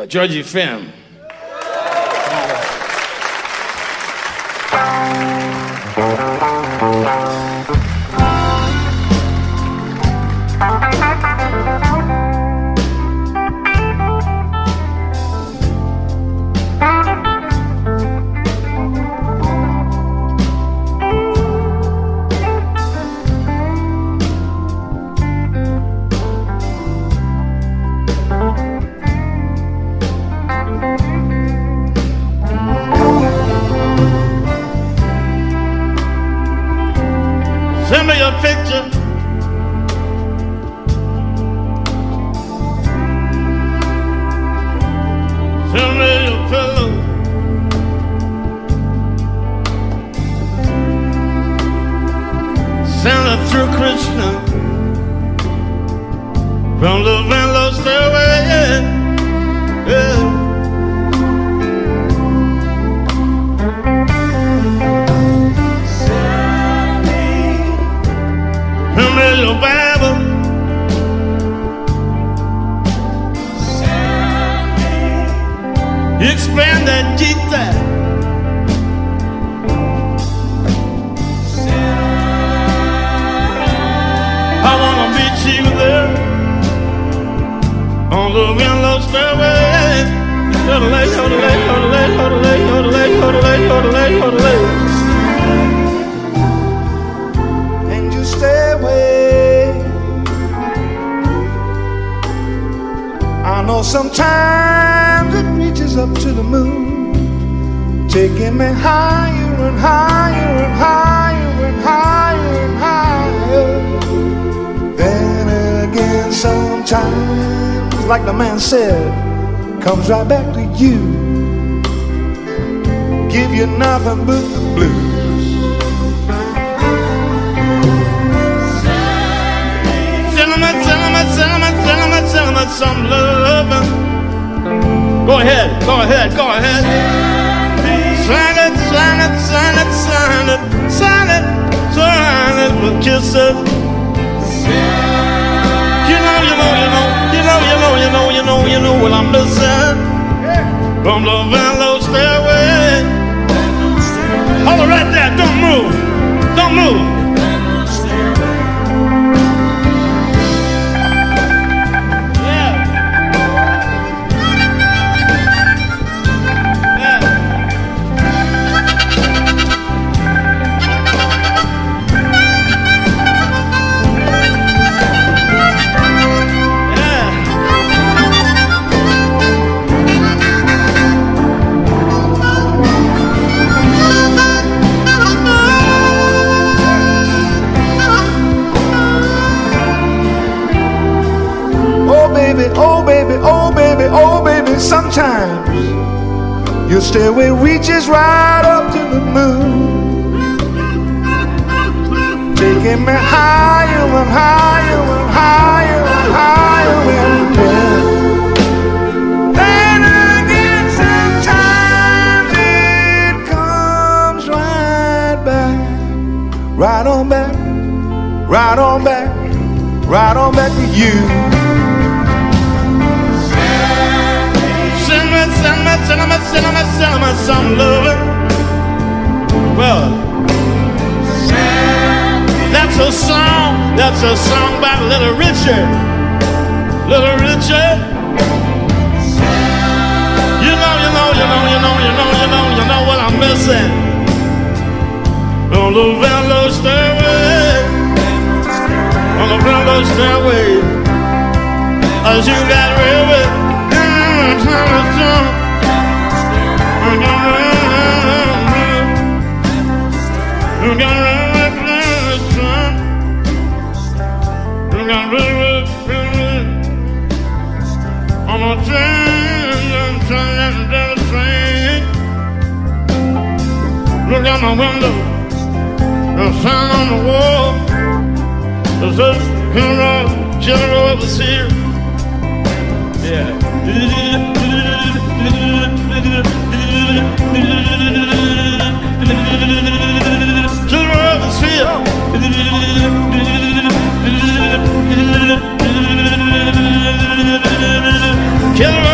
uh, Georgie It through Krishna from the Venlo stairway. Yeah. Bible. Expand that Gita. On the Venlo stairway. Yodelay, yodelay, yodelay, yodelay, yodelay, yodelay, yodelay, yodelay. and you stay away. I know sometimes it reaches up to the moon, taking me higher and higher and higher and higher and higher. Then again, sometimes, like the man said, comes right back to you. Give you nothing but the blues. Some loving. Go ahead, go ahead, go ahead. Sign it, sign it, sign it, sign it, sign it, sign it with kisses. What I'm missing from the your stairway reaches right up to the moon. Taking me higher and higher and higher and higher and then Then again sometimes it comes right back, right on back, right on back, right on back to you. Some loving. Well, that's a song. That's a song by Little Richard. Little Richard. You know, you know, you know, you know, you know, you know, you know what I'm missing. On the Venlo stairway. On the Venlo stairway. As you got river. Look out my window, the sign on the wall. It says, General, General overseer. Yeah. kill